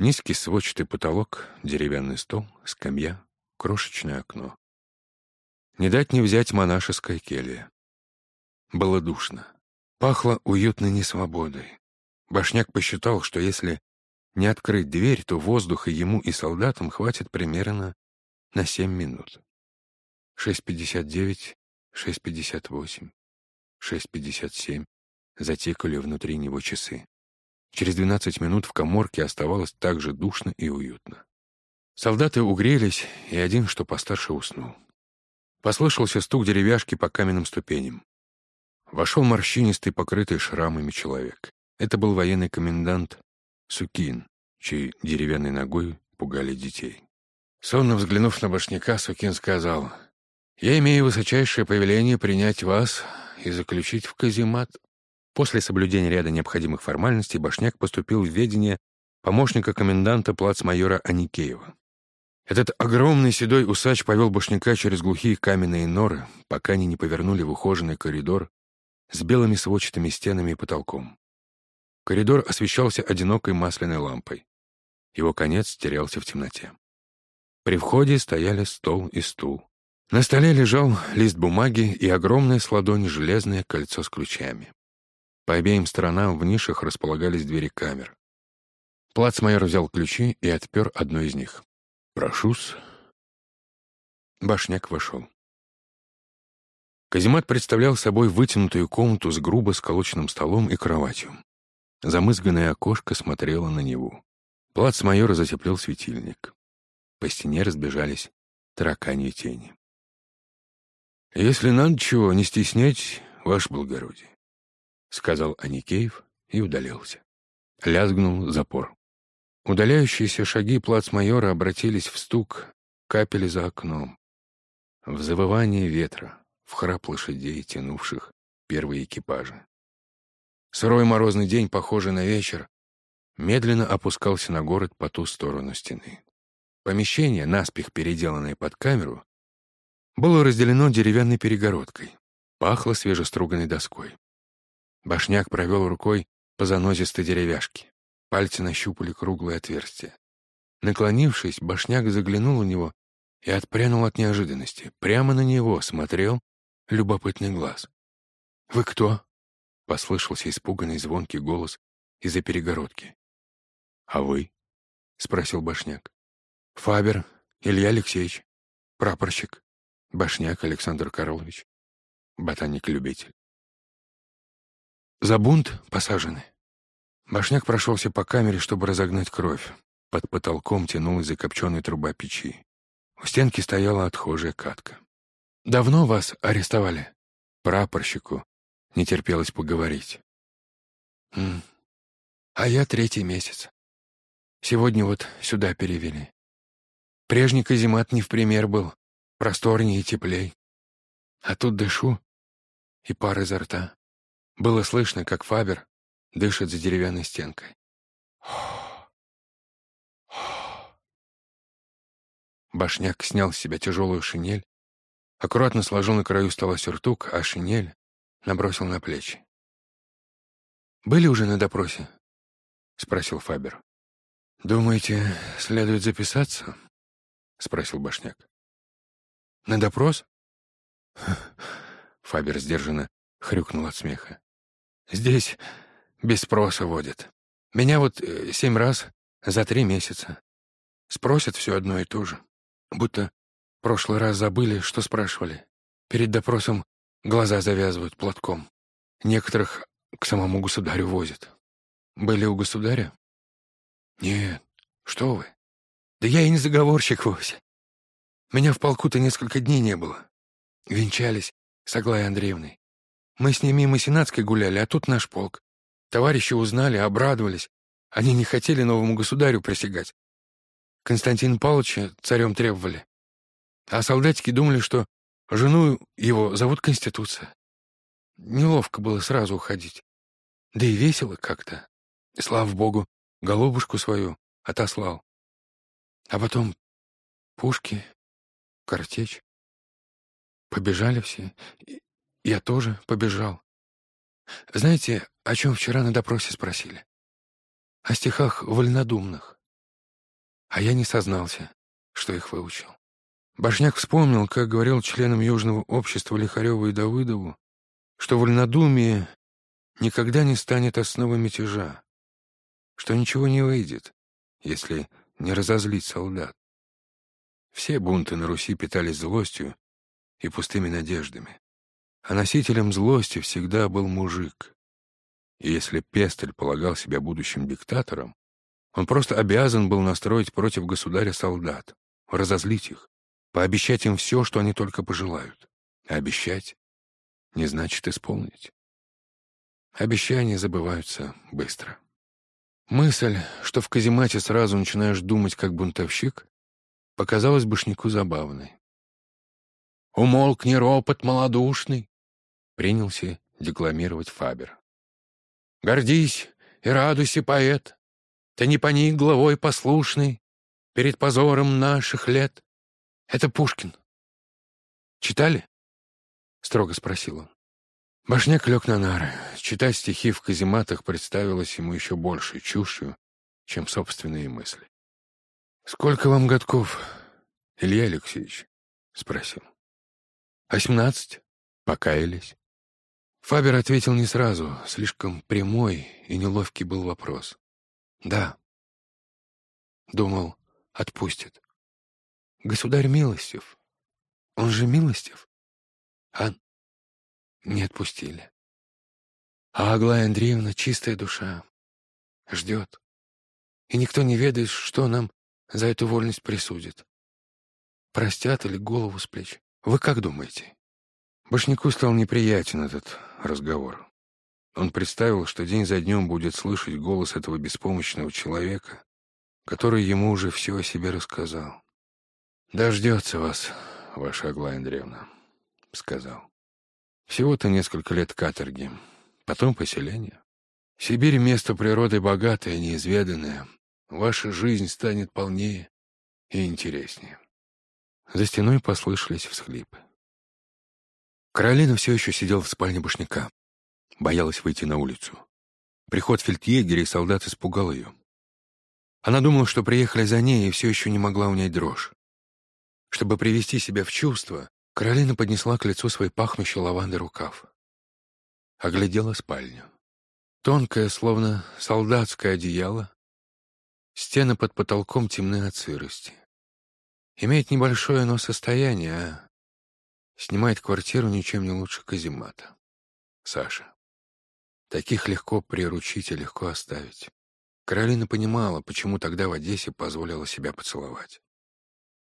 Низкий сводчатый потолок, деревянный стол, скамья, крошечное окно. Не дать не взять монашеская келья. Было душно. Пахло уютной несвободой. Башняк посчитал, что если не открыть дверь, то воздуха ему и солдатам хватит примерно на семь минут. 6.59, 6.58, 6.57 затекали внутри него часы. Через 12 минут в коморке оставалось так же душно и уютно. Солдаты угрелись, и один, что постарше, уснул. Послышался стук деревяшки по каменным ступеням. Вошел морщинистый, покрытый шрамами человек. Это был военный комендант Сукин, чьей деревянной ногой пугали детей. Сонно взглянув на башняка, Сукин сказал, «Я имею высочайшее повеление принять вас и заключить в каземат». После соблюдения ряда необходимых формальностей Башняк поступил в ведение помощника коменданта плацмайора Аникеева. Этот огромный седой усач повел Башняка через глухие каменные норы, пока они не повернули в ухоженный коридор с белыми сводчатыми стенами и потолком. Коридор освещался одинокой масляной лампой. Его конец терялся в темноте. При входе стояли стол и стул. На столе лежал лист бумаги и огромное с ладони железное кольцо с ключами. По обеим сторонам в нишах располагались двери камер. Плацмайор взял ключи и отпер одну из них. «Прошусь». Башняк вошел. Каземат представлял собой вытянутую комнату с грубо сколоченным столом и кроватью. Замызганное окошко смотрело на него. Плацмайор затеплил светильник. По стене разбежались тараканьи тени. «Если надо чего, не стеснять, ваше благородие», — сказал Аникеев и удалился. Лязгнул запор. Удаляющиеся шаги плацмайора обратились в стук капели за окном, в завывание ветра, в храп лошадей, тянувших первые экипажи. Сырой морозный день, похожий на вечер, медленно опускался на город по ту сторону стены. Помещение, наспех переделанное под камеру, было разделено деревянной перегородкой. Пахло свежеструганной доской. Башняк провел рукой по занозистой деревяшке. Пальцы нащупали круглое отверстие. Наклонившись, башняк заглянул у него и отпрянул от неожиданности. Прямо на него смотрел любопытный глаз. «Вы кто?» — послышался испуганный звонкий голос из-за перегородки. «А вы?» — спросил башняк. «Фабер Илья Алексеевич, прапорщик, башняк Александр Карлович, ботаник-любитель». «За бунт посажены?» Башняк прошелся по камере, чтобы разогнать кровь. Под потолком тянулась закопченная труба печи. У стенки стояла отхожая катка. «Давно вас арестовали?» Прапорщику не терпелось поговорить. «М -м. «А я третий месяц. Сегодня вот сюда перевели. Прежний каземат не в пример был, просторнее и теплей. А тут дышу, и пар изо рта. Было слышно, как Фабер дышит за деревянной стенкой. Башняк снял с себя тяжелую шинель, аккуратно сложил на краю стола сюртук, а шинель набросил на плечи. «Были уже на допросе?» — спросил Фабер. «Думаете, следует записаться?» — спросил Башняк. «На допрос?» Фабер сдержанно хрюкнул от смеха. «Здесь без спроса водят. Меня вот э, семь раз за три месяца. Спросят все одно и то же. Будто прошлый раз забыли, что спрашивали. Перед допросом глаза завязывают платком. Некоторых к самому государю возят. Были у государя? Нет, что вы. Да я и не заговорщик вовсе. Меня в полку-то несколько дней не было. Венчались с Аглаей Андреевной. Мы с ней мимо Сенатской гуляли, а тут наш полк. Товарищи узнали, обрадовались. Они не хотели новому государю присягать. Константин Павловича царем требовали. А солдатики думали, что жену его зовут Конституция. Неловко было сразу уходить. Да и весело как-то. Слава богу, голубушку свою отослал. А потом пушки, картечь. Побежали все. Я тоже побежал. Знаете, о чем вчера на допросе спросили? О стихах вольнодумных. А я не сознался, что их выучил. Башняк вспомнил, как говорил членам Южного общества Лихареву и Давыдову, что вольнодумие никогда не станет основой мятежа, что ничего не выйдет, если не разозлить солдат. Все бунты на Руси питались злостью и пустыми надеждами. А носителем злости всегда был мужик. И если Пестель полагал себя будущим диктатором, он просто обязан был настроить против государя солдат, разозлить их, пообещать им все, что они только пожелают. А обещать не значит исполнить. Обещания забываются быстро. Мысль, что в каземате сразу начинаешь думать как бунтовщик, показалась Башняку забавной. «Умолкни ропот малодушный», — принялся декламировать Фабер. «Гордись и радуйся, поэт, ты не поник главой послушный перед позором наших лет. Это Пушкин. Читали? Строго спросил он. Башняк лег на нары. Читать стихи в казематах представилось ему еще большей чушью, чем собственные мысли. «Сколько вам годков, Илья Алексеевич?» — спросил. «Восемнадцать. Покаялись». Фабер ответил не сразу, слишком прямой и неловкий был вопрос. Да. Думал, отпустит. Государь милостив. Он же милостив. А не отпустили. А Аглая Андреевна чистая душа. Ждет. И никто не ведает, что нам за эту вольность присудит. Простят или голову с плеч. Вы как думаете? Башняку стал неприятен этот разговор. Он представил, что день за днем будет слышать голос этого беспомощного человека, который ему уже все о себе рассказал. «Дождется вас, ваша Аглая Андреевна», — сказал. «Всего-то несколько лет каторги, потом поселение. Сибирь — место природы богатое, неизведанное. Ваша жизнь станет полнее и интереснее». За стеной послышались всхлипы. Каролина все еще сидел в спальне башняка боялась выйти на улицу. Приход фельдъегеря и солдат испугал ее. Она думала, что приехали за ней, и все еще не могла унять дрожь. Чтобы привести себя в чувство, Каролина поднесла к лицу свой пахнущий лавандой рукав. Оглядела спальню. Тонкое, словно солдатское одеяло. Стены под потолком темны от сырости. Имеет небольшое, но состояние, а снимает квартиру ничем не лучше каземата. Саша. Таких легко приручить и легко оставить. Каролина понимала, почему тогда в Одессе позволила себя поцеловать.